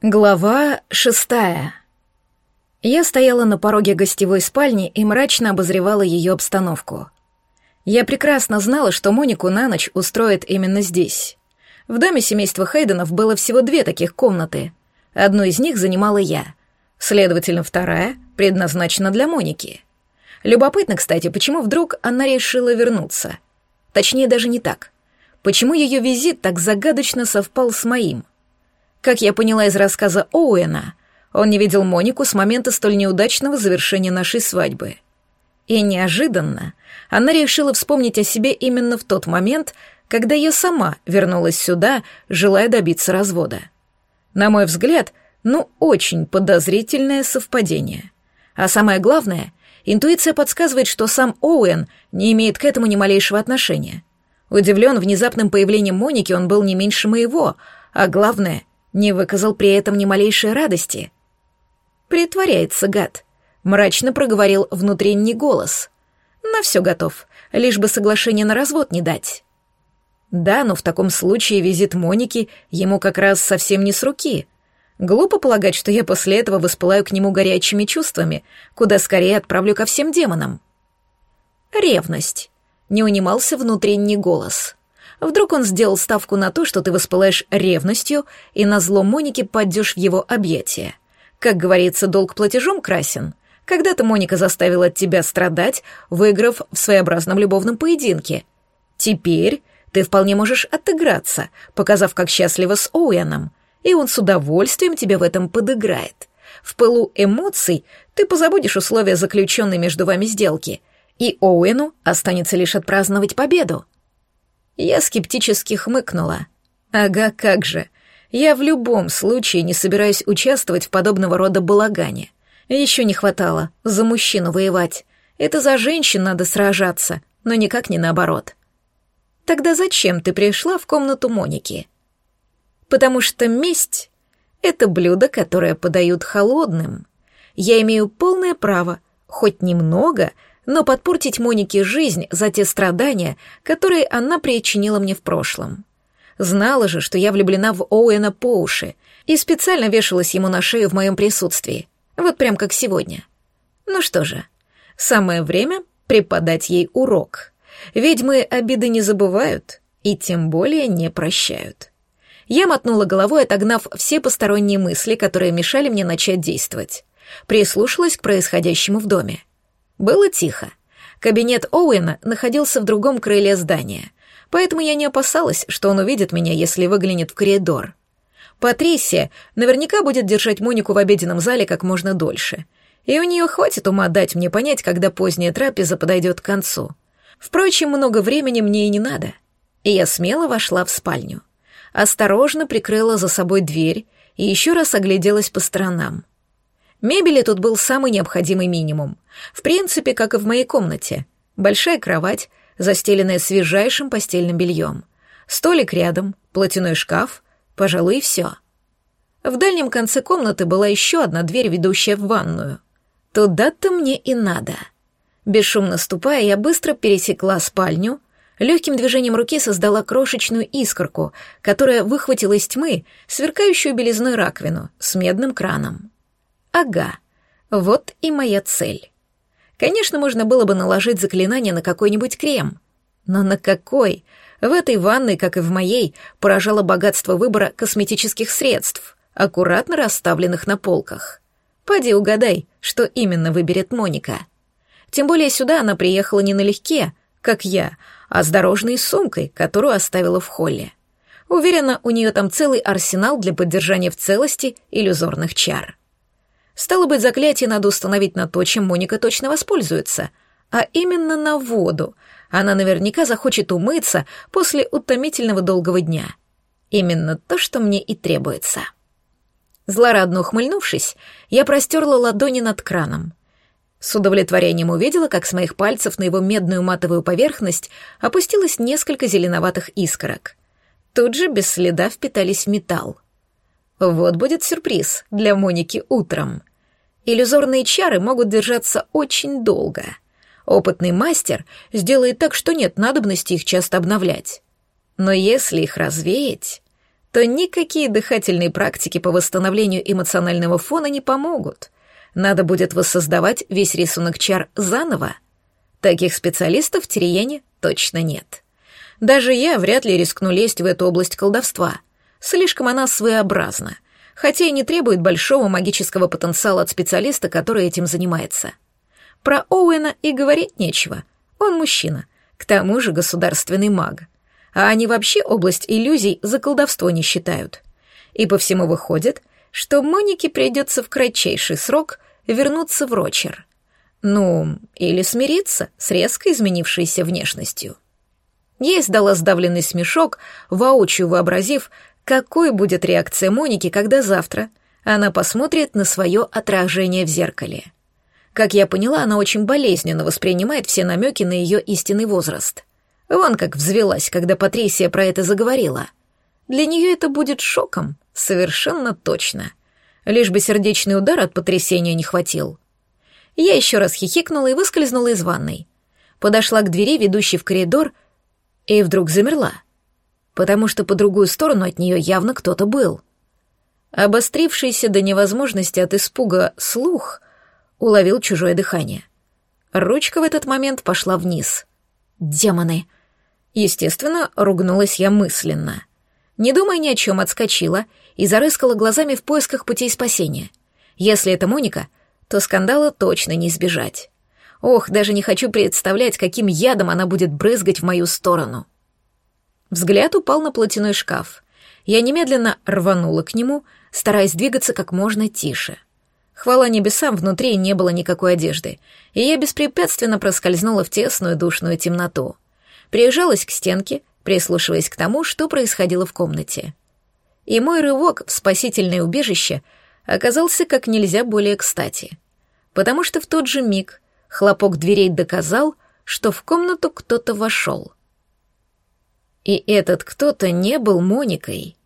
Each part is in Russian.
Глава шестая. Я стояла на пороге гостевой спальни и мрачно обозревала ее обстановку. Я прекрасно знала, что Монику на ночь устроят именно здесь. В доме семейства Хейденов было всего две таких комнаты. Одну из них занимала я. Следовательно, вторая предназначена для Моники. Любопытно, кстати, почему вдруг она решила вернуться. Точнее, даже не так. Почему ее визит так загадочно совпал с моим — как я поняла из рассказа Оуэна, он не видел Монику с момента столь неудачного завершения нашей свадьбы. И неожиданно она решила вспомнить о себе именно в тот момент, когда я сама вернулась сюда, желая добиться развода. На мой взгляд, ну, очень подозрительное совпадение. А самое главное, интуиция подсказывает, что сам Оуэн не имеет к этому ни малейшего отношения. Удивлен внезапным появлением Моники он был не меньше моего, а главное, не выказал при этом ни малейшей радости. «Притворяется, гад», — мрачно проговорил внутренний голос. «На все готов, лишь бы соглашение на развод не дать». Да, но в таком случае визит Моники ему как раз совсем не с руки. Глупо полагать, что я после этого воспылаю к нему горячими чувствами, куда скорее отправлю ко всем демонам. Ревность. Не унимался внутренний голос. Вдруг он сделал ставку на то, что ты воспылаешь ревностью и на зло Монике падешь в его объятия. Как говорится, долг платежом красен. Когда-то Моника заставила тебя страдать, выиграв в своеобразном любовном поединке. Теперь ты вполне можешь отыграться, показав, как счастлива с Оуэном, и он с удовольствием тебе в этом подыграет. В пылу эмоций ты позабудешь условия заключенной между вами сделки, и Оуэну останется лишь отпраздновать победу. Я скептически хмыкнула. Ага, как же. Я в любом случае не собираюсь участвовать в подобного рода балагане. Еще не хватало за мужчину воевать. Это за женщин надо сражаться, но никак не наоборот. Тогда зачем ты пришла в комнату Моники? Потому что месть — это блюдо, которое подают холодным. Я имею полное право, хоть немного — но подпортить Монике жизнь за те страдания, которые она причинила мне в прошлом. Знала же, что я влюблена в Оуэна по уши, и специально вешалась ему на шею в моем присутствии, вот прям как сегодня. Ну что же, самое время преподать ей урок. Ведьмы обиды не забывают и тем более не прощают. Я мотнула головой, отогнав все посторонние мысли, которые мешали мне начать действовать. Прислушалась к происходящему в доме. Было тихо. Кабинет Оуэна находился в другом крыле здания, поэтому я не опасалась, что он увидит меня, если выглянет в коридор. Патрисия наверняка будет держать Монику в обеденном зале как можно дольше, и у нее хватит ума дать мне понять, когда поздняя трапеза подойдет к концу. Впрочем, много времени мне и не надо. И я смело вошла в спальню. Осторожно прикрыла за собой дверь и еще раз огляделась по сторонам. Мебели тут был самый необходимый минимум. В принципе, как и в моей комнате. Большая кровать, застеленная свежайшим постельным бельем. Столик рядом, платяной шкаф, пожалуй, и все. В дальнем конце комнаты была еще одна дверь, ведущая в ванную. Туда-то мне и надо. Бесшумно ступая, я быстро пересекла спальню, легким движением руки создала крошечную искорку, которая выхватила из тьмы сверкающую белизной раковину с медным краном. Ага, вот и моя цель. Конечно, можно было бы наложить заклинание на какой-нибудь крем. Но на какой? В этой ванной, как и в моей, поражало богатство выбора косметических средств, аккуратно расставленных на полках. Поди угадай, что именно выберет Моника. Тем более сюда она приехала не налегке, как я, а с дорожной сумкой, которую оставила в холле. Уверена, у нее там целый арсенал для поддержания в целости иллюзорных чар. Стало быть, заклятие надо установить на то, чем Моника точно воспользуется, а именно на воду. Она наверняка захочет умыться после утомительного долгого дня. Именно то, что мне и требуется. Злорадно ухмыльнувшись, я простерла ладони над краном. С удовлетворением увидела, как с моих пальцев на его медную матовую поверхность опустилось несколько зеленоватых искорок. Тут же без следа впитались металл. Вот будет сюрприз для Моники утром. Иллюзорные чары могут держаться очень долго. Опытный мастер сделает так, что нет надобности их часто обновлять. Но если их развеять, то никакие дыхательные практики по восстановлению эмоционального фона не помогут. Надо будет воссоздавать весь рисунок чар заново. Таких специалистов в Тириене точно нет. Даже я вряд ли рискну лезть в эту область колдовства. Слишком она своеобразна, хотя и не требует большого магического потенциала от специалиста, который этим занимается. Про Оуэна и говорить нечего. Он мужчина, к тому же государственный маг. А они вообще область иллюзий за колдовство не считают. И по всему выходит, что Монике придется в кратчайший срок вернуться в Рочер. Ну, или смириться с резко изменившейся внешностью. Я издала сдавленный смешок, воочию вообразив, какой будет реакция Моники, когда завтра она посмотрит на свое отражение в зеркале. Как я поняла, она очень болезненно воспринимает все намеки на ее истинный возраст. Вон как взвелась, когда Патрисия про это заговорила. Для нее это будет шоком, совершенно точно. Лишь бы сердечный удар от потрясения не хватил. Я еще раз хихикнула и выскользнула из ванной. Подошла к двери, ведущей в коридор, и вдруг замерла, потому что по другую сторону от нее явно кто-то был. Обострившийся до невозможности от испуга слух уловил чужое дыхание. Ручка в этот момент пошла вниз. «Демоны!» Естественно, ругнулась я мысленно. Не думая ни о чем, отскочила и зарыскала глазами в поисках путей спасения. Если это Моника, то скандала точно не избежать. Ох, даже не хочу представлять, каким ядом она будет брызгать в мою сторону. Взгляд упал на платяной шкаф. Я немедленно рванула к нему, стараясь двигаться как можно тише. Хвала небесам, внутри не было никакой одежды, и я беспрепятственно проскользнула в тесную душную темноту. Приезжалась к стенке, прислушиваясь к тому, что происходило в комнате. И мой рывок в спасительное убежище оказался как нельзя более кстати, потому что в тот же миг хлопок дверей доказал, что в комнату кто-то вошел. И этот кто-то не был Моникой.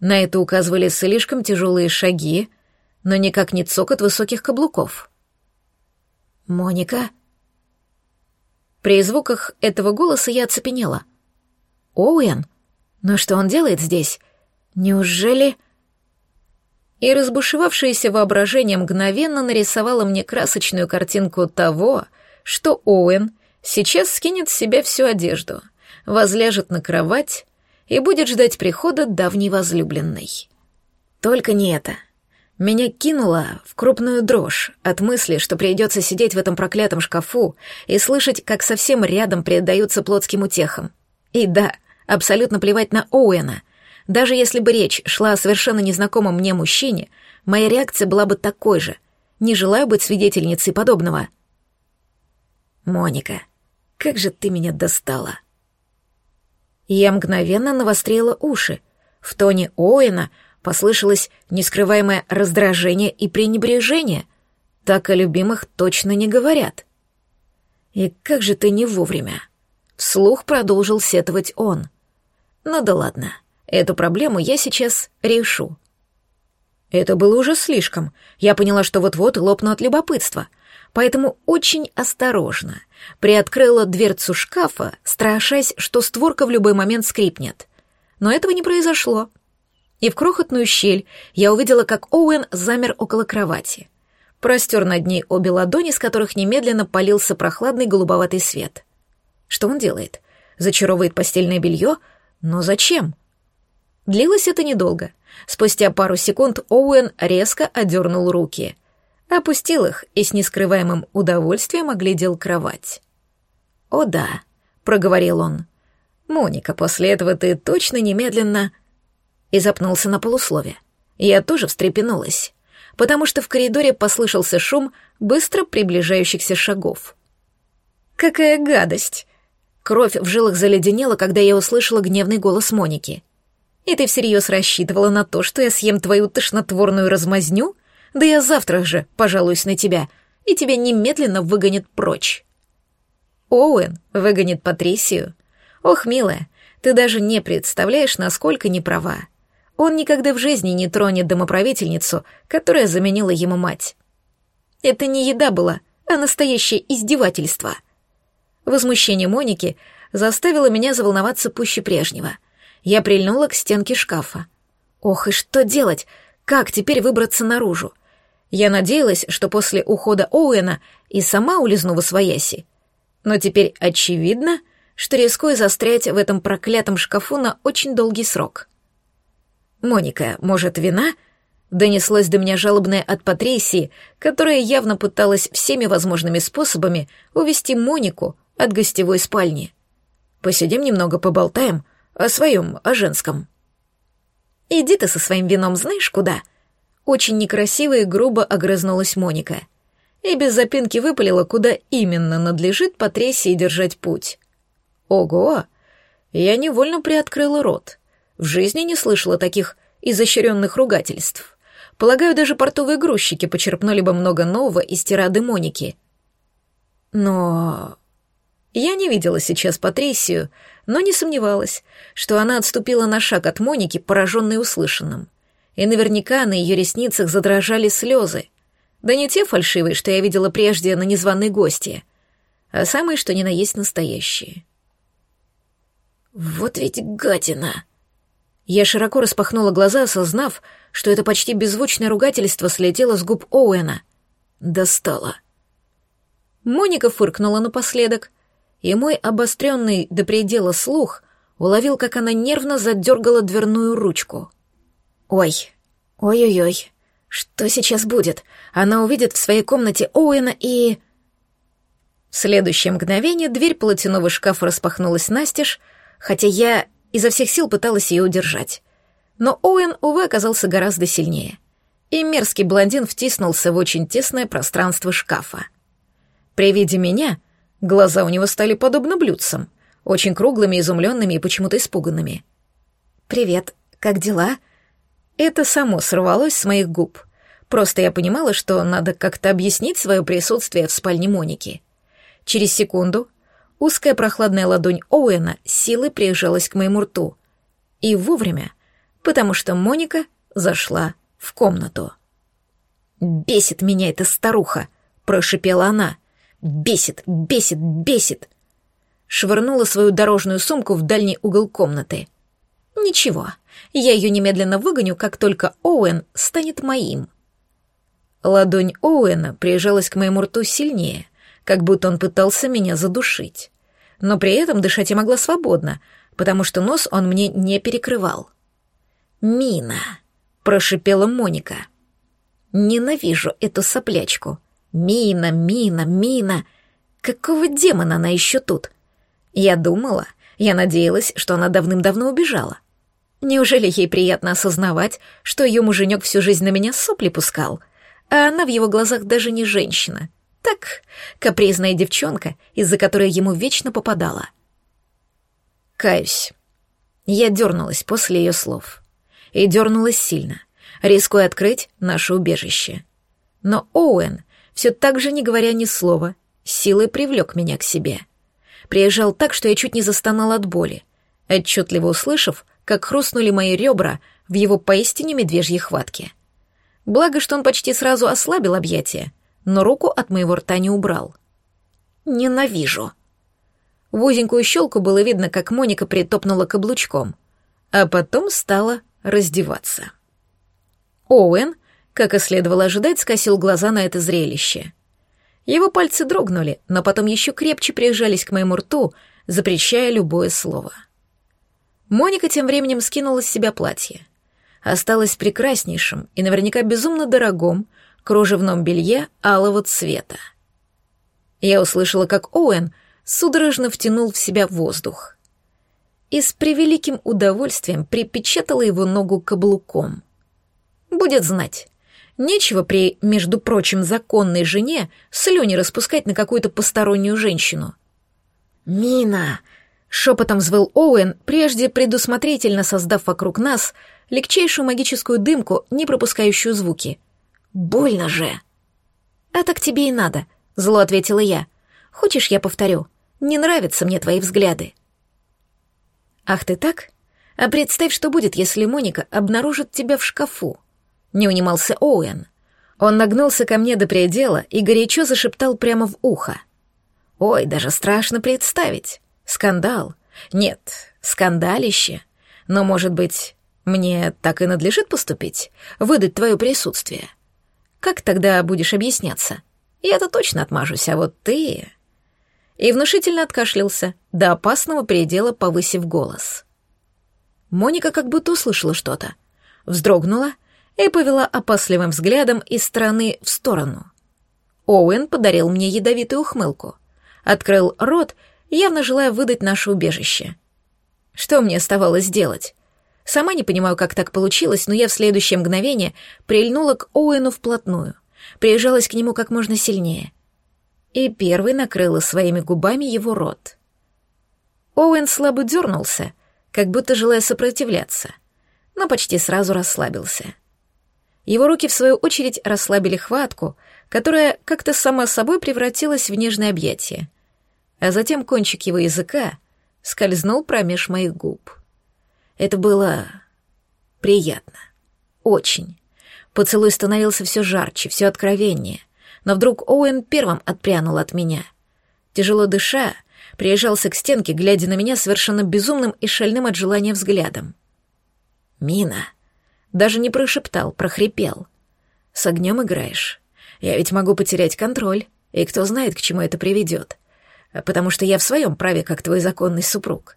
На это указывали слишком тяжелые шаги, но никак не цокот высоких каблуков. «Моника?» При звуках этого голоса я оцепенела. «Оуэн? Но что он делает здесь? Неужели...» И разбушевавшееся воображение мгновенно нарисовало мне красочную картинку того, что Оуэн сейчас скинет с себя всю одежду, возляжет на кровать и будет ждать прихода давней возлюбленной. Только не это. Меня кинуло в крупную дрожь от мысли, что придется сидеть в этом проклятом шкафу и слышать, как совсем рядом предаются плотским утехам. И да, абсолютно плевать на Оуэна. Даже если бы речь шла о совершенно незнакомом мне мужчине, моя реакция была бы такой же. Не желаю быть свидетельницей подобного. «Моника, как же ты меня достала!» Я мгновенно навострила уши. В тоне Оуэна — послышалось нескрываемое раздражение и пренебрежение. Так о любимых точно не говорят. И как же ты не вовремя? Вслух продолжил сетовать он. Ну да ладно, эту проблему я сейчас решу. Это было уже слишком. Я поняла, что вот-вот лопну от любопытства, поэтому очень осторожно приоткрыла дверцу шкафа, страшась, что створка в любой момент скрипнет. Но этого не произошло и в крохотную щель я увидела, как Оуэн замер около кровати. Простер над ней обе ладони, с которых немедленно полился прохладный голубоватый свет. Что он делает? Зачаровывает постельное белье? Но зачем? Длилось это недолго. Спустя пару секунд Оуэн резко одернул руки. Опустил их и с нескрываемым удовольствием оглядел кровать. «О да», — проговорил он. «Моника, после этого ты точно немедленно...» и запнулся на полуслове. Я тоже встрепенулась, потому что в коридоре послышался шум быстро приближающихся шагов. «Какая гадость!» Кровь в жилах заледенела, когда я услышала гневный голос Моники. «И ты всерьез рассчитывала на то, что я съем твою тошнотворную размазню? Да я завтра же пожалуюсь на тебя, и тебя немедленно выгонят прочь». Оуэн выгонит Патрисию. Ох, милая, ты даже не представляешь, насколько неправа. Он никогда в жизни не тронет домоправительницу, которая заменила ему мать. Это не еда была, а настоящее издевательство. Возмущение Моники заставило меня заволноваться пуще прежнего. Я прильнула к стенке шкафа. Ох, и что делать? Как теперь выбраться наружу? Я надеялась, что после ухода Оуэна и сама улизну в освояси. Но теперь очевидно, что рискую застрять в этом проклятом шкафу на очень долгий срок. «Моника, может, вина?» Донеслось до меня жалобное от Патрисии, которая явно пыталась всеми возможными способами увести Монику от гостевой спальни. «Посидим немного, поболтаем о своем, о женском». «Иди ты со своим вином знаешь куда?» Очень некрасиво и грубо огрызнулась Моника. И без запинки выпалила, куда именно надлежит Патрисии держать путь. «Ого!» Я невольно приоткрыла рот. В жизни не слышала таких изощренных ругательств. Полагаю, даже портовые грузчики почерпнули бы много нового из тирады Моники. Но... Я не видела сейчас Патрисию, но не сомневалась, что она отступила на шаг от Моники, пораженной услышанным. И наверняка на ее ресницах задрожали слезы. Да не те фальшивые, что я видела прежде на незваной гости, а самые, что ни на есть настоящие. «Вот ведь гадина!» Я широко распахнула глаза, осознав, что это почти беззвучное ругательство слетело с губ Оуэна. Достало. Моника фыркнула напоследок, и мой обостренный до предела слух уловил, как она нервно задергала дверную ручку. «Ой, ой-ой-ой, что сейчас будет? Она увидит в своей комнате Оуэна и...» В следующее мгновение дверь полотяного шкафа распахнулась настежь, хотя я изо всех сил пыталась ее удержать. Но Оуэн, увы, оказался гораздо сильнее. И мерзкий блондин втиснулся в очень тесное пространство шкафа. При виде меня глаза у него стали подобно блюдцам, очень круглыми, изумленными и почему-то испуганными. «Привет, как дела?» Это само сорвалось с моих губ. Просто я понимала, что надо как-то объяснить свое присутствие в спальне Моники. Через секунду узкая прохладная ладонь Оуэна силой прижалась к моему рту. И вовремя, потому что Моника зашла в комнату. «Бесит меня эта старуха!» — прошипела она. «Бесит, бесит, бесит!» Швырнула свою дорожную сумку в дальний угол комнаты. «Ничего, я ее немедленно выгоню, как только Оуэн станет моим». Ладонь Оуэна прижалась к моему рту сильнее, как будто он пытался меня задушить. Но при этом дышать я могла свободно, потому что нос он мне не перекрывал. «Мина», — прошипела Моника. «Ненавижу эту соплячку. Мина, Мина, Мина. Какого демона она еще тут? Я думала, я надеялась, что она давным-давно убежала. Неужели ей приятно осознавать, что ее муженек всю жизнь на меня сопли пускал, а она в его глазах даже не женщина?» Так, капризная девчонка, из-за которой ему вечно попадала. Каюсь. Я дернулась после ее слов. И дернулась сильно, рискуя открыть наше убежище. Но Оуэн, все так же не говоря ни слова, силой привлек меня к себе. Приезжал так, что я чуть не застонал от боли, отчетливо услышав, как хрустнули мои ребра в его поистине медвежьей хватке. Благо, что он почти сразу ослабил объятия, но руку от моего рта не убрал. «Ненавижу». В узенькую щелку было видно, как Моника притопнула каблучком, а потом стала раздеваться. Оуэн, как и следовало ожидать, скосил глаза на это зрелище. Его пальцы дрогнули, но потом еще крепче прижались к моему рту, запрещая любое слово. Моника тем временем скинула с себя платье. Осталась прекраснейшим и наверняка безумно дорогом, кружевном белье алого цвета. Я услышала, как Оуэн судорожно втянул в себя воздух и с превеликим удовольствием припечатала его ногу каблуком. Будет знать, нечего при, между прочим, законной жене слюни распускать на какую-то постороннюю женщину. «Мина!» — шепотом взвыл Оуэн, прежде предусмотрительно создав вокруг нас легчайшую магическую дымку, не пропускающую звуки — Больно же. А так тебе и надо, зло ответила я. Хочешь, я повторю? Не нравятся мне твои взгляды. Ах ты так? А представь, что будет, если Моника обнаружит тебя в шкафу. Не унимался Оуэн. Он нагнулся ко мне до предела и горячо зашептал прямо в ухо. Ой, даже страшно представить. Скандал. Нет, скандалище. Но, может быть, мне так и надлежит поступить? Выдать твое присутствие? Как тогда будешь объясняться? Я-то точно отмажусь, а вот ты...» И внушительно откашлялся, до опасного предела повысив голос. Моника как будто услышала что-то, вздрогнула и повела опасливым взглядом из стороны в сторону. Оуэн подарил мне ядовитую ухмылку, открыл рот, явно желая выдать наше убежище. Что мне оставалось делать? Сама не понимаю, как так получилось, но я в следующее мгновение прильнула к Оуэну вплотную, приезжалась к нему как можно сильнее. И первой накрыла своими губами его рот. Оуэн слабо дернулся, как будто желая сопротивляться, но почти сразу расслабился. Его руки, в свою очередь, расслабили хватку, которая как-то сама собой превратилась в нежное объятие. А затем кончик его языка скользнул промеж моих губ. Это было приятно. Очень. Поцелуй становился все жарче, все откровеннее. Но вдруг Оуэн первым отпрянул от меня. Тяжело дыша, приезжался к стенке, глядя на меня совершенно безумным и шальным от желания взглядом. «Мина!» Даже не прошептал, прохрипел. «С огнем играешь. Я ведь могу потерять контроль, и кто знает, к чему это приведет. Потому что я в своем праве, как твой законный супруг».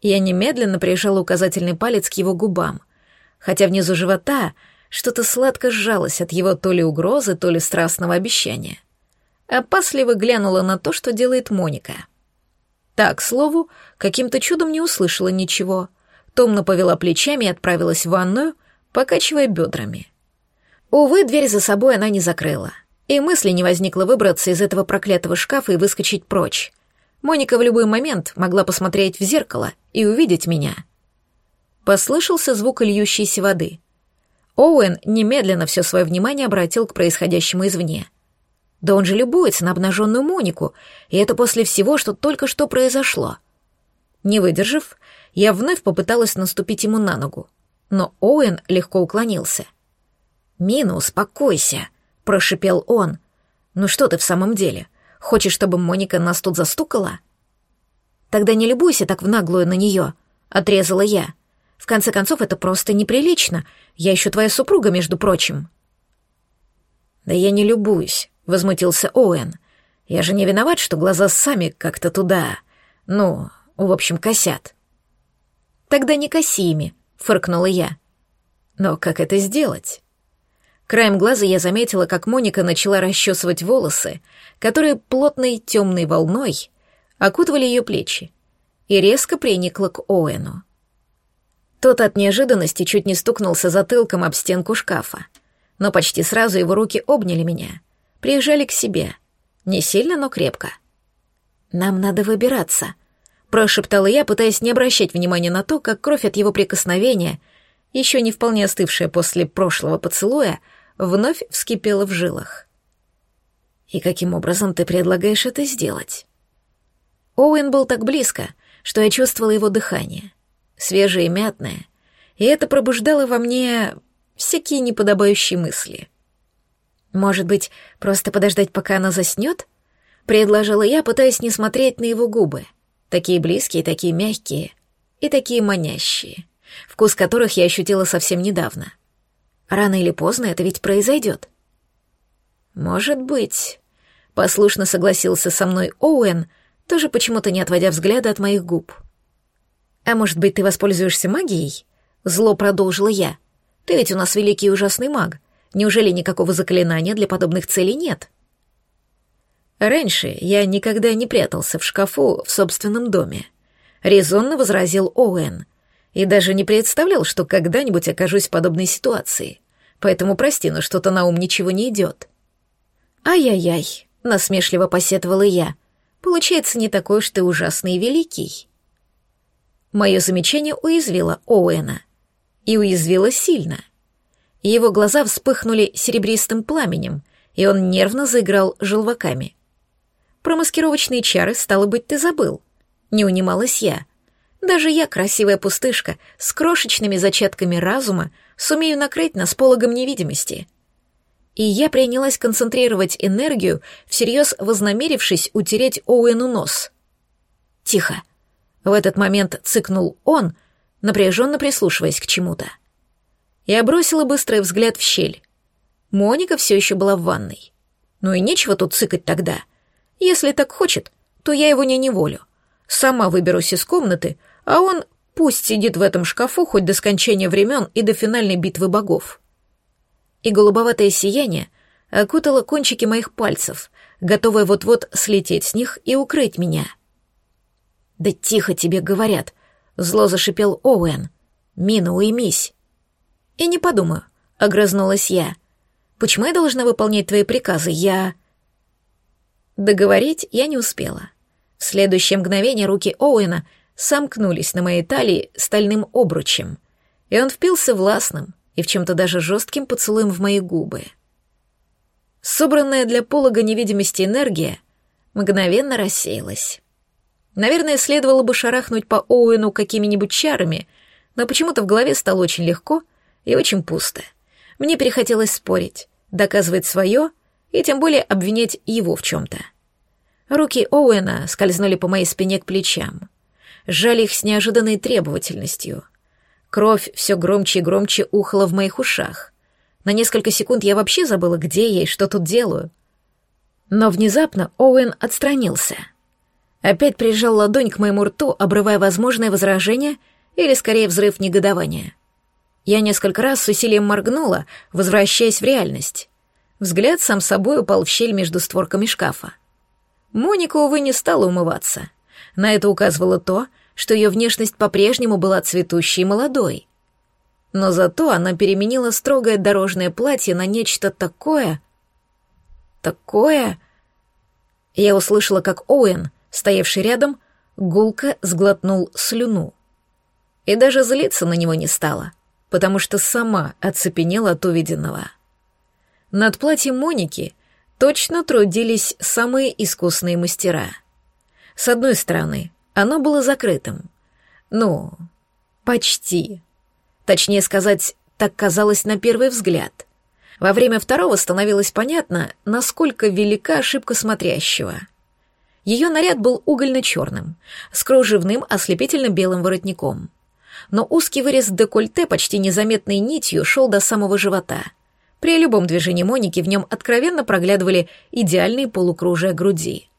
Я немедленно прижала указательный палец к его губам, хотя внизу живота что-то сладко сжалось от его то ли угрозы, то ли страстного обещания опасливо глянула на то, что делает Моника. Так, к слову, каким-то чудом не услышала ничего. Томно повела плечами и отправилась в ванную, покачивая бедрами. Увы, дверь за собой она не закрыла. И мысли не возникло выбраться из этого проклятого шкафа и выскочить прочь. Моника в любой момент могла посмотреть в зеркало и увидеть меня. Послышался звук льющейся воды. Оуэн немедленно все свое внимание обратил к происходящему извне — да он же любуется на обнаженную Монику, и это после всего, что только что произошло. Не выдержав, я вновь попыталась наступить ему на ногу, но Оуэн легко уклонился. «Мина, успокойся», — прошипел он. «Ну что ты в самом деле? Хочешь, чтобы Моника нас тут застукала?» «Тогда не любуйся так в наглую на нее», — отрезала я. «В конце концов, это просто неприлично. Я еще твоя супруга, между прочим». «Да я не любуюсь возмутился Оуэн. «Я же не виноват, что глаза сами как-то туда... Ну, в общем, косят». «Тогда не коси ими», — фыркнула я. «Но как это сделать?» Краем глаза я заметила, как Моника начала расчесывать волосы, которые плотной темной волной окутывали ее плечи, и резко приникла к Оуэну. Тот от неожиданности чуть не стукнулся затылком об стенку шкафа, но почти сразу его руки обняли меня — прижали к себе. Не сильно, но крепко. «Нам надо выбираться», — прошептала я, пытаясь не обращать внимания на то, как кровь от его прикосновения, еще не вполне остывшая после прошлого поцелуя, вновь вскипела в жилах. «И каким образом ты предлагаешь это сделать?» Оуэн был так близко, что я чувствовала его дыхание, свежее и мятное, и это пробуждало во мне всякие неподобающие мысли — «Может быть, просто подождать, пока она заснет?» — предложила я, пытаясь не смотреть на его губы. Такие близкие, такие мягкие и такие манящие, вкус которых я ощутила совсем недавно. Рано или поздно это ведь произойдет. «Может быть», — послушно согласился со мной Оуэн, тоже почему-то не отводя взгляда от моих губ. «А может быть, ты воспользуешься магией?» — зло продолжила я. «Ты ведь у нас великий и ужасный маг. Неужели никакого заклинания для подобных целей нет? Раньше я никогда не прятался в шкафу в собственном доме, резонно возразил Оуэн, и даже не представлял, что когда-нибудь окажусь в подобной ситуации. Поэтому прости, но что-то на ум ничего не идет. Ай-яй-яй, насмешливо посетовала я. Получается, не такой уж ты ужасный и великий. Мое замечание уязвило Оуэна. И уязвило сильно — его глаза вспыхнули серебристым пламенем, и он нервно заиграл желваками. Про маскировочные чары, стало быть, ты забыл. Не унималась я. Даже я, красивая пустышка, с крошечными зачатками разума, сумею накрыть нас пологом невидимости. И я принялась концентрировать энергию, всерьез вознамерившись утереть Оуэну нос. Тихо. В этот момент цыкнул он, напряженно прислушиваясь к чему-то. Я бросила быстрый взгляд в щель. Моника все еще была в ванной. Ну и нечего тут цыкать тогда. Если так хочет, то я его не неволю. Сама выберусь из комнаты, а он пусть сидит в этом шкафу хоть до скончания времен и до финальной битвы богов. И голубоватое сияние окутало кончики моих пальцев, готовое вот-вот слететь с них и укрыть меня. «Да тихо тебе говорят», — зло зашипел Оуэн. «Мина, уймись». «И не подумаю», — огрызнулась я. «Почему я должна выполнять твои приказы? Я...» Договорить я не успела. В следующее мгновение руки Оуэна сомкнулись на моей талии стальным обручем, и он впился властным и в чем-то даже жестким поцелуем в мои губы. Собранная для полога невидимости энергия мгновенно рассеялась. Наверное, следовало бы шарахнуть по Оуэну какими-нибудь чарами, но почему-то в голове стало очень легко и очень пусто. Мне перехотелось спорить, доказывать свое и тем более обвинять его в чем-то. Руки Оуэна скользнули по моей спине к плечам. Сжали их с неожиданной требовательностью. Кровь все громче и громче ухала в моих ушах. На несколько секунд я вообще забыла, где я и что тут делаю. Но внезапно Оуэн отстранился. Опять прижал ладонь к моему рту, обрывая возможное возражение или, скорее, взрыв негодования. Я несколько раз с усилием моргнула, возвращаясь в реальность. Взгляд сам собой упал в щель между створками шкафа. Моника, увы, не стала умываться. На это указывало то, что ее внешность по-прежнему была цветущей и молодой. Но зато она переменила строгое дорожное платье на нечто такое... Такое... Я услышала, как Оуэн, стоявший рядом, гулко сглотнул слюну. И даже злиться на него не стала, потому что сама оцепенела от увиденного. Над платьем Моники точно трудились самые искусные мастера. С одной стороны, оно было закрытым. Ну, почти. Точнее сказать, так казалось на первый взгляд. Во время второго становилось понятно, насколько велика ошибка смотрящего. Ее наряд был угольно-черным, с кружевным ослепительно-белым воротником. Но узкий вырез декольте почти незаметной нитью шел до самого живота — при любом движении Моники в нем откровенно проглядывали идеальные полукружия груди.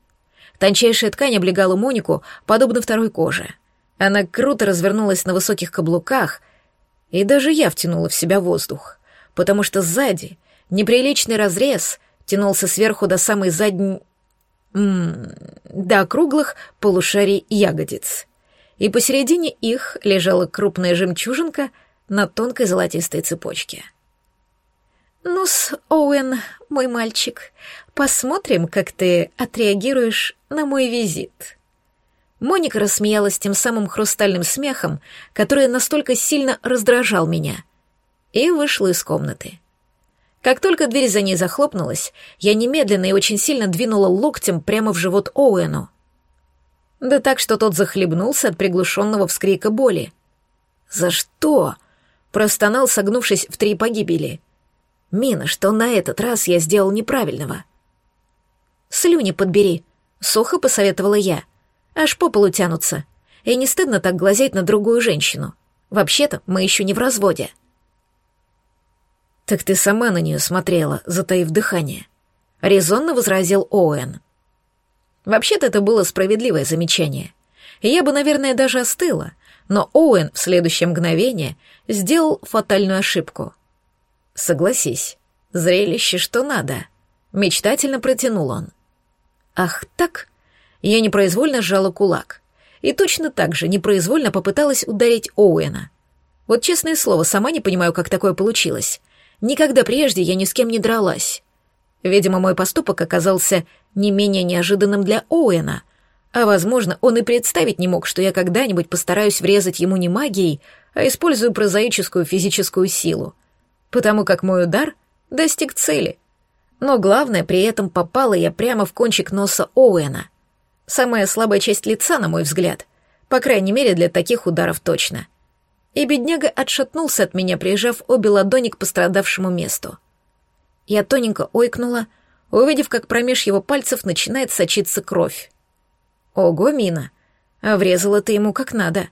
Тончайшая ткань облегала Монику, подобно второй коже. Она круто развернулась на высоких каблуках, и даже я втянула в себя воздух, потому что сзади неприличный разрез тянулся сверху до самой задней... до круглых полушарий ягодиц. И посередине их лежала крупная жемчужинка на тонкой золотистой цепочке. «Ну-с, Оуэн, мой мальчик, посмотрим, как ты отреагируешь на мой визит». Моника рассмеялась тем самым хрустальным смехом, который настолько сильно раздражал меня, и вышла из комнаты. Как только дверь за ней захлопнулась, я немедленно и очень сильно двинула локтем прямо в живот Оуэну. Да так, что тот захлебнулся от приглушенного вскрика боли. «За что?» — простонал, согнувшись в три погибели — «Мина, что на этот раз я сделал неправильного?» «Слюни подбери», — сухо посоветовала я. «Аж по полу тянутся. И не стыдно так глазеть на другую женщину. Вообще-то мы еще не в разводе». «Так ты сама на нее смотрела, затаив дыхание», — резонно возразил Оуэн. Вообще-то это было справедливое замечание. Я бы, наверное, даже остыла, но Оуэн в следующее мгновение сделал фатальную ошибку — Согласись, зрелище что надо. Мечтательно протянул он. Ах так? Я непроизвольно сжала кулак. И точно так же непроизвольно попыталась ударить Оуэна. Вот честное слово, сама не понимаю, как такое получилось. Никогда прежде я ни с кем не дралась. Видимо, мой поступок оказался не менее неожиданным для Оуэна, а, возможно, он и представить не мог, что я когда-нибудь постараюсь врезать ему не магией, а использую прозаическую физическую силу потому как мой удар достиг цели. Но главное, при этом попала я прямо в кончик носа Оуэна. Самая слабая часть лица, на мой взгляд. По крайней мере, для таких ударов точно. И бедняга отшатнулся от меня, прижав обе ладони к пострадавшему месту. Я тоненько ойкнула, увидев, как промеж его пальцев начинает сочиться кровь. Ого, Мина, а врезала ты ему как надо.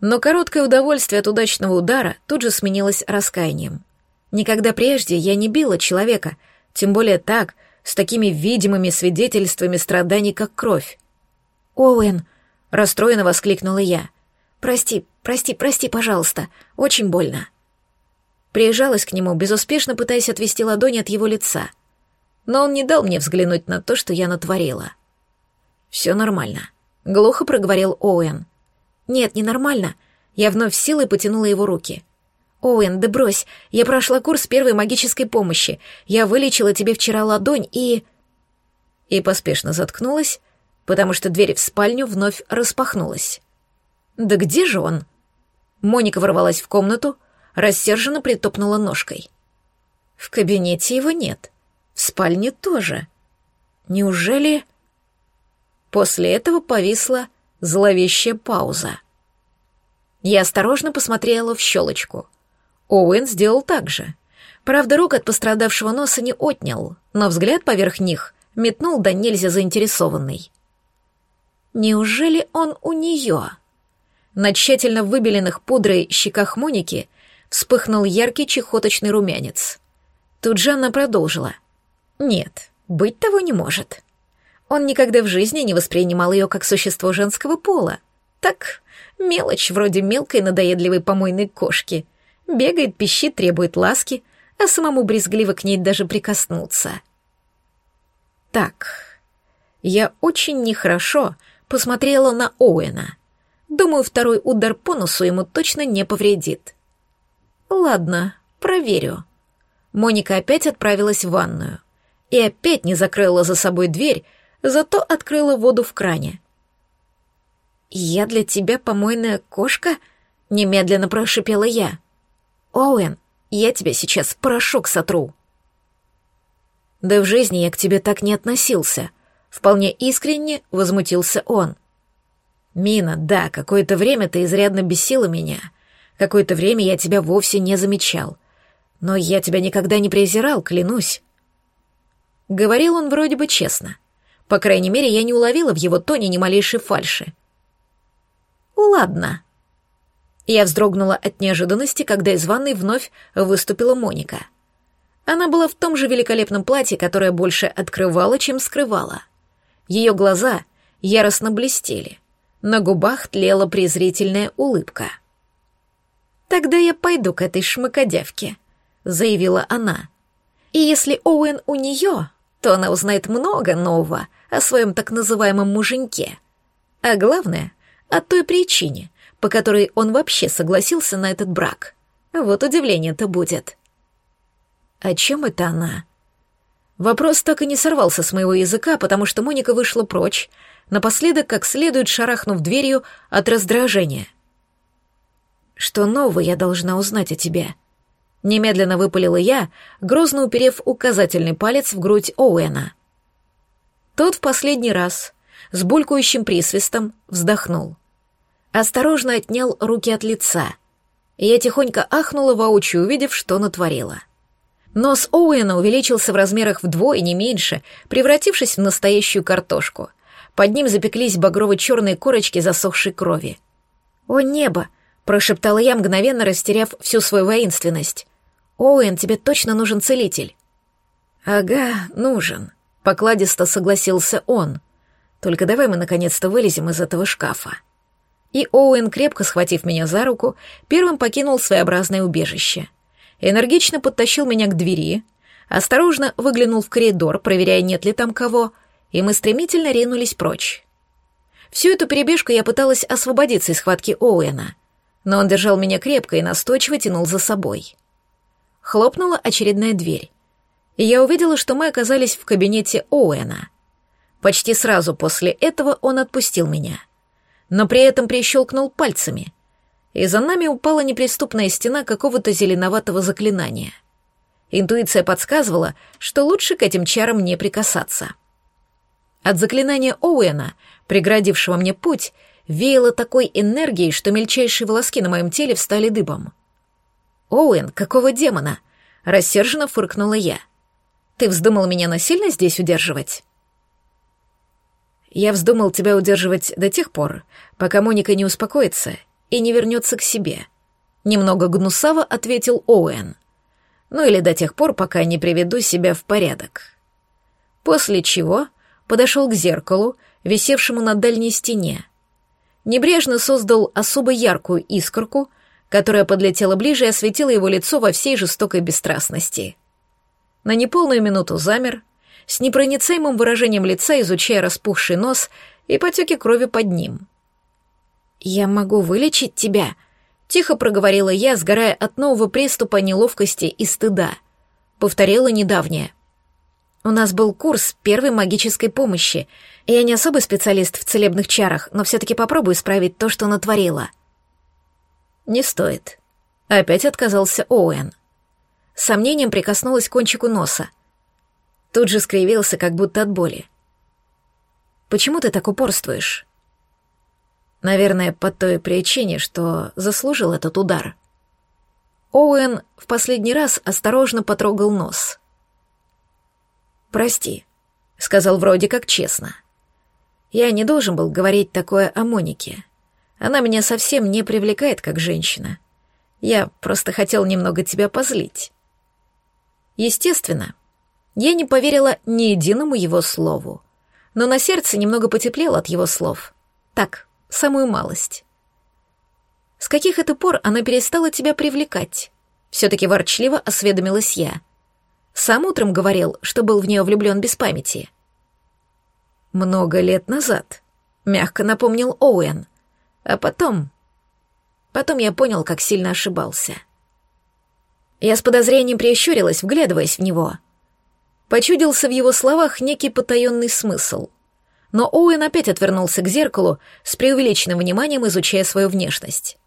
Но короткое удовольствие от удачного удара тут же сменилось раскаянием. Никогда прежде я не била человека, тем более так, с такими видимыми свидетельствами страданий, как кровь. «Оуэн!» — расстроенно воскликнула я. «Прости, прости, прости, пожалуйста. Очень больно». Приезжалась к нему, безуспешно пытаясь отвести ладони от его лица. Но он не дал мне взглянуть на то, что я натворила. «Все нормально», — глухо проговорил Оуэн. «Нет, не нормально». Я вновь силой потянула его руки. «Оуэн, да брось, я прошла курс первой магической помощи. Я вылечила тебе вчера ладонь и...» И поспешно заткнулась, потому что дверь в спальню вновь распахнулась. «Да где же он?» Моника ворвалась в комнату, рассерженно притопнула ножкой. В кабинете его нет. В спальне тоже. Неужели... После этого повисла зловещая пауза. Я осторожно посмотрела в щелочку. Оуэн сделал так же. Правда, рук от пострадавшего носа не отнял, но взгляд поверх них метнул да нельзя заинтересованный. Неужели он у нее? На тщательно выбеленных пудрой щеках Моники вспыхнул яркий чехоточный румянец. Тут же она продолжила. «Нет, быть того не может. Он никогда в жизни не воспринимал ее как существо женского пола. Так, мелочь вроде мелкой надоедливой помойной кошки — Бегает, пищит, требует ласки, а самому брезгливо к ней даже прикоснуться. Так, я очень нехорошо посмотрела на Оуэна. Думаю, второй удар по носу ему точно не повредит. Ладно, проверю. Моника опять отправилась в ванную. И опять не закрыла за собой дверь, зато открыла воду в кране. «Я для тебя помойная кошка?» — немедленно прошипела я. «Оуэн, я тебя сейчас в порошок сотру». «Да в жизни я к тебе так не относился», — вполне искренне возмутился он. «Мина, да, какое-то время ты изрядно бесила меня. Какое-то время я тебя вовсе не замечал. Но я тебя никогда не презирал, клянусь». Говорил он вроде бы честно. По крайней мере, я не уловила в его тоне ни малейшей фальши. «Ладно», я вздрогнула от неожиданности, когда из ванной вновь выступила Моника. Она была в том же великолепном платье, которое больше открывало, чем скрывало. Ее глаза яростно блестели. На губах тлела презрительная улыбка. «Тогда я пойду к этой шмакодявке», — заявила она. «И если Оуэн у нее, то она узнает много нового о своем так называемом муженьке. А главное, о той причине, по которой он вообще согласился на этот брак. Вот удивление-то будет. О чем это она? Вопрос так и не сорвался с моего языка, потому что Моника вышла прочь, напоследок как следует шарахнув дверью от раздражения. «Что нового я должна узнать о тебе?» Немедленно выпалила я, грозно уперев указательный палец в грудь Оуэна. Тот в последний раз, с булькающим присвистом, вздохнул осторожно отнял руки от лица. Я тихонько ахнула воочию, увидев, что натворила. Нос Оуэна увеличился в размерах вдвое, не меньше, превратившись в настоящую картошку. Под ним запеклись багрово-черные корочки засохшей крови. «О небо!» — прошептала я, мгновенно растеряв всю свою воинственность. «Оуэн, тебе точно нужен целитель». «Ага, нужен», — покладисто согласился он. «Только давай мы наконец-то вылезем из этого шкафа» и Оуэн, крепко схватив меня за руку, первым покинул своеобразное убежище. Энергично подтащил меня к двери, осторожно выглянул в коридор, проверяя, нет ли там кого, и мы стремительно ринулись прочь. Всю эту перебежку я пыталась освободиться из схватки Оуэна, но он держал меня крепко и настойчиво тянул за собой. Хлопнула очередная дверь, и я увидела, что мы оказались в кабинете Оуэна. Почти сразу после этого он отпустил меня — но при этом прищелкнул пальцами, и за нами упала неприступная стена какого-то зеленоватого заклинания. Интуиция подсказывала, что лучше к этим чарам не прикасаться. От заклинания Оуэна, преградившего мне путь, веяло такой энергией, что мельчайшие волоски на моем теле встали дыбом. «Оуэн, какого демона?» — рассерженно фыркнула я. «Ты вздумал меня насильно здесь удерживать?» Я вздумал тебя удерживать до тех пор, пока Моника не успокоится и не вернется к себе. Немного гнусаво ответил Оуэн. Ну или до тех пор, пока не приведу себя в порядок. После чего подошел к зеркалу, висевшему на дальней стене. Небрежно создал особо яркую искорку, которая подлетела ближе и осветила его лицо во всей жестокой бесстрастности. На неполную минуту замер, с непроницаемым выражением лица изучая распухший нос и потеки крови под ним. «Я могу вылечить тебя», — тихо проговорила я, сгорая от нового приступа неловкости и стыда. Повторила недавнее. «У нас был курс первой магической помощи. Я не особый специалист в целебных чарах, но все-таки попробую исправить то, что натворила». «Не стоит». Опять отказался Оуэн. Сомнением прикоснулась к кончику носа. Тут же скривился, как будто от боли. «Почему ты так упорствуешь?» Наверное, по той причине, что заслужил этот удар. Оуэн в последний раз осторожно потрогал нос. «Прости», — сказал вроде как честно. «Я не должен был говорить такое о Монике. Она меня совсем не привлекает как женщина. Я просто хотел немного тебя позлить». Естественно, я не поверила ни единому его слову, но на сердце немного потеплело от его слов. Так, самую малость. С каких это пор она перестала тебя привлекать? Все-таки ворчливо осведомилась я. Сам утром говорил, что был в нее влюблен без памяти. Много лет назад, мягко напомнил Оуэн. А потом... Потом я понял, как сильно ошибался. Я с подозрением прищурилась, вглядываясь в него. Почудился в его словах некий потаенный смысл — но Оуэн опять отвернулся к зеркалу, с преувеличенным вниманием изучая свою внешность.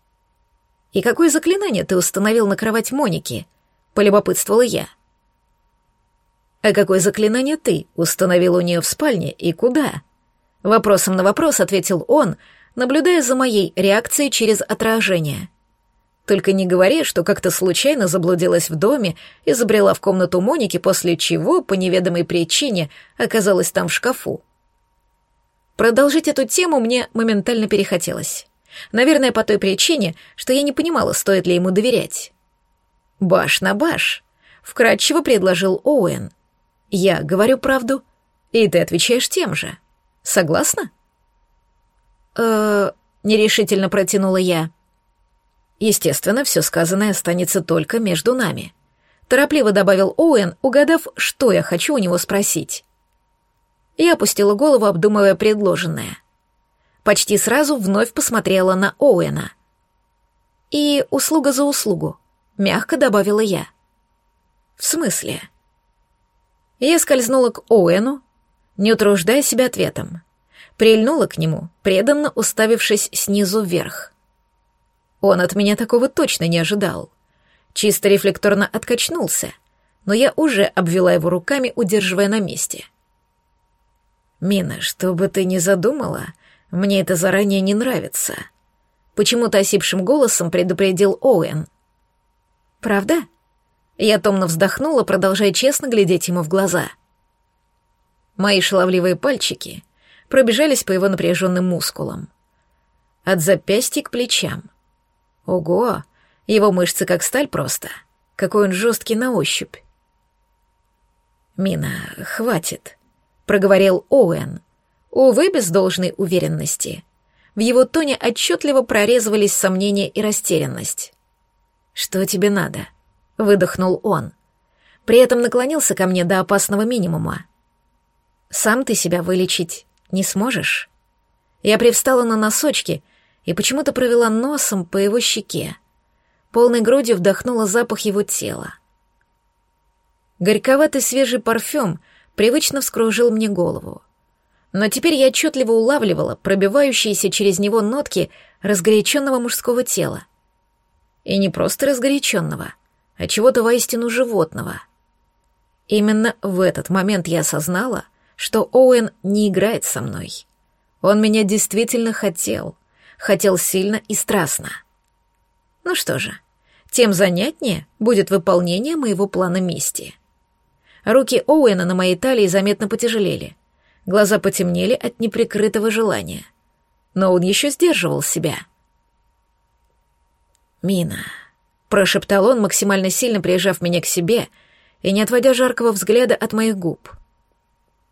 «И какое заклинание ты установил на кровать Моники?» — полюбопытствовала я. «А какое заклинание ты установил у нее в спальне и куда?» Вопросом на вопрос ответил он, наблюдая за моей реакцией через отражение. «Только не говори, что как-то случайно заблудилась в доме и забрела в комнату Моники, после чего, по неведомой причине, оказалась там в шкафу. Продолжить эту тему мне моментально перехотелось. Наверное, по той причине, что я не понимала, стоит ли ему доверять. «Баш на баш», — вкратчиво предложил Оуэн. «Я говорю правду, и ты отвечаешь тем же. Согласна?» «Э-э...» нерешительно протянула я. «Естественно, все сказанное останется только между нами», — торопливо добавил Оуэн, угадав, что я хочу у него спросить. Я опустила голову, обдумывая предложенное. Почти сразу вновь посмотрела на Оуэна. «И услуга за услугу», — мягко добавила я. «В смысле?» Я скользнула к Оуэну, не утруждая себя ответом. Прильнула к нему, преданно уставившись снизу вверх. Он от меня такого точно не ожидал. Чисто рефлекторно откачнулся, но я уже обвела его руками, удерживая на месте — «Мина, что бы ты ни задумала, мне это заранее не нравится», — почему-то осипшим голосом предупредил Оуэн. «Правда?» Я томно вздохнула, продолжая честно глядеть ему в глаза. Мои шаловливые пальчики пробежались по его напряженным мускулам. От запястья к плечам. Ого, его мышцы как сталь просто. Какой он жесткий на ощупь. «Мина, хватит», проговорил Оуэн. Увы, без должной уверенности. В его тоне отчетливо прорезывались сомнения и растерянность. «Что тебе надо?» — выдохнул он. При этом наклонился ко мне до опасного минимума. «Сам ты себя вылечить не сможешь?» Я привстала на носочки и почему-то провела носом по его щеке. Полной грудью вдохнула запах его тела. Горьковатый свежий парфюм — привычно вскружил мне голову. Но теперь я отчетливо улавливала пробивающиеся через него нотки разгоряченного мужского тела. И не просто разгоряченного, а чего-то воистину животного. Именно в этот момент я осознала, что Оуэн не играет со мной. Он меня действительно хотел, хотел сильно и страстно. Ну что же, тем занятнее будет выполнение моего плана мести. Руки Оуэна на моей талии заметно потяжелели. Глаза потемнели от неприкрытого желания. Но он еще сдерживал себя. «Мина», — прошептал он, максимально сильно прижав меня к себе и не отводя жаркого взгляда от моих губ.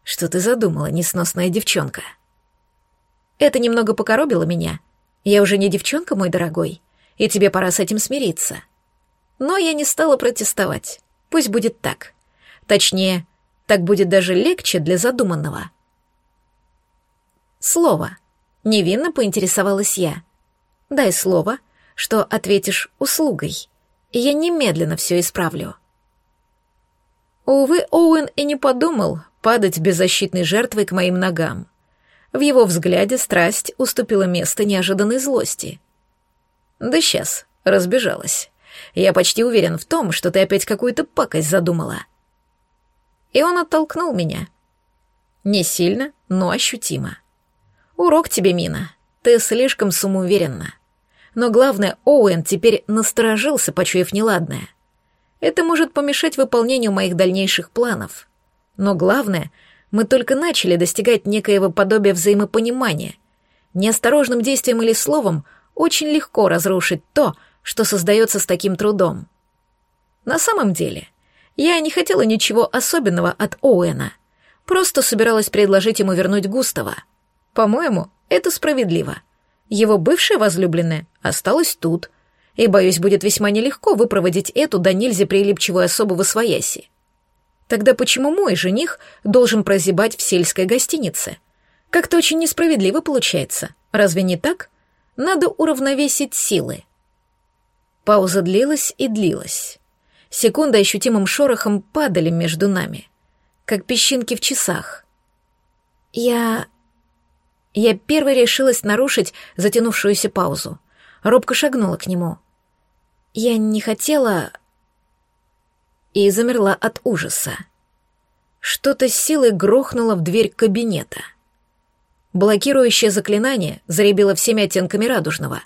«Что ты задумала, несносная девчонка?» Это немного покоробило меня. Я уже не девчонка, мой дорогой, и тебе пора с этим смириться. Но я не стала протестовать. Пусть будет так. Точнее, так будет даже легче для задуманного. Слово. Невинно поинтересовалась я. Дай слово, что ответишь услугой, и я немедленно все исправлю. Увы, Оуэн и не подумал падать беззащитной жертвой к моим ногам. В его взгляде страсть уступила место неожиданной злости. «Да сейчас, разбежалась. Я почти уверен в том, что ты опять какую-то пакость задумала». И он оттолкнул меня. Не сильно, но ощутимо. «Урок тебе, Мина. Ты слишком самоуверенна. Но главное, Оуэн теперь насторожился, почуяв неладное. Это может помешать выполнению моих дальнейших планов. Но главное — мы только начали достигать некоего подобия взаимопонимания. Неосторожным действием или словом очень легко разрушить то, что создается с таким трудом. На самом деле, я не хотела ничего особенного от Оуэна, просто собиралась предложить ему вернуть Густава. По-моему, это справедливо. Его бывшая возлюбленная осталась тут, и, боюсь, будет весьма нелегко выпроводить эту до нельзя прилипчивую особу в свояси. Тогда почему мой жених должен прозябать в сельской гостинице? Как-то очень несправедливо получается. Разве не так? Надо уравновесить силы. Пауза длилась и длилась. Секунды ощутимым шорохом падали между нами, как песчинки в часах. Я... Я первой решилась нарушить затянувшуюся паузу. Робко шагнула к нему. Я не хотела и замерла от ужаса. Что-то с силой грохнуло в дверь кабинета. Блокирующее заклинание заребило всеми оттенками радужного.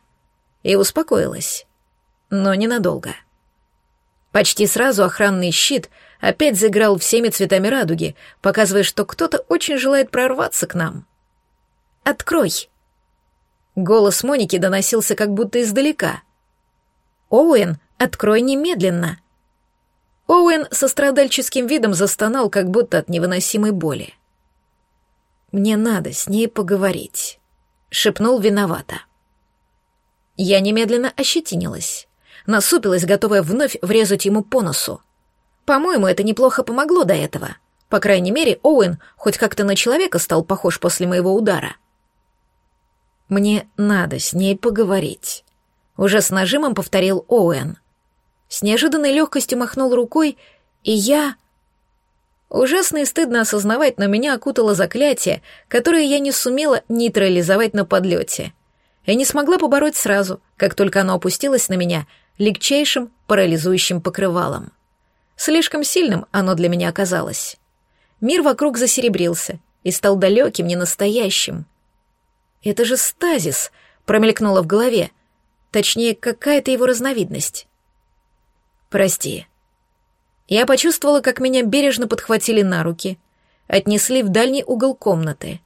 И успокоилась. Но ненадолго. Почти сразу охранный щит опять заиграл всеми цветами радуги, показывая, что кто-то очень желает прорваться к нам. «Открой!» Голос Моники доносился как будто издалека. «Оуэн, открой немедленно!» Оуэн со страдальческим видом застонал, как будто от невыносимой боли. «Мне надо с ней поговорить», — шепнул виновато. Я немедленно ощетинилась, насупилась, готовая вновь врезать ему по носу. По-моему, это неплохо помогло до этого. По крайней мере, Оуэн хоть как-то на человека стал похож после моего удара. «Мне надо с ней поговорить», — уже с нажимом повторил Оуэн. С неожиданной легкостью махнул рукой, и я... Ужасно и стыдно осознавать, но меня окутало заклятие, которое я не сумела нейтрализовать на подлете. Я не смогла побороть сразу, как только оно опустилось на меня легчайшим парализующим покрывалом. Слишком сильным оно для меня оказалось. Мир вокруг засеребрился и стал далеким, ненастоящим. «Это же стазис», — промелькнуло в голове. Точнее, какая-то его разновидность. «Прости». Я почувствовала, как меня бережно подхватили на руки, отнесли в дальний угол комнаты,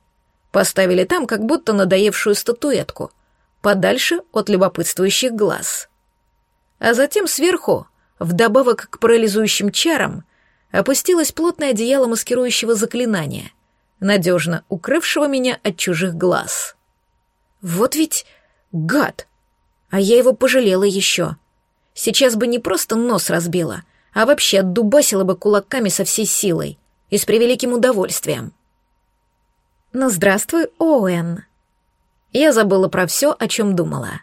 поставили там, как будто надоевшую статуэтку, подальше от любопытствующих глаз. А затем сверху, вдобавок к парализующим чарам, опустилось плотное одеяло маскирующего заклинания, надежно укрывшего меня от чужих глаз. Вот ведь гад! А я его пожалела еще. Сейчас бы не просто нос разбила, а вообще отдубасила бы кулаками со всей силой и с превеликим удовольствием. Ну, здравствуй, Оуэн. Я забыла про все, о чем думала,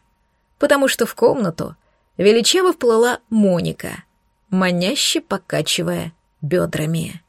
потому что в комнату величаво вплыла Моника, маняще покачивая бедрами.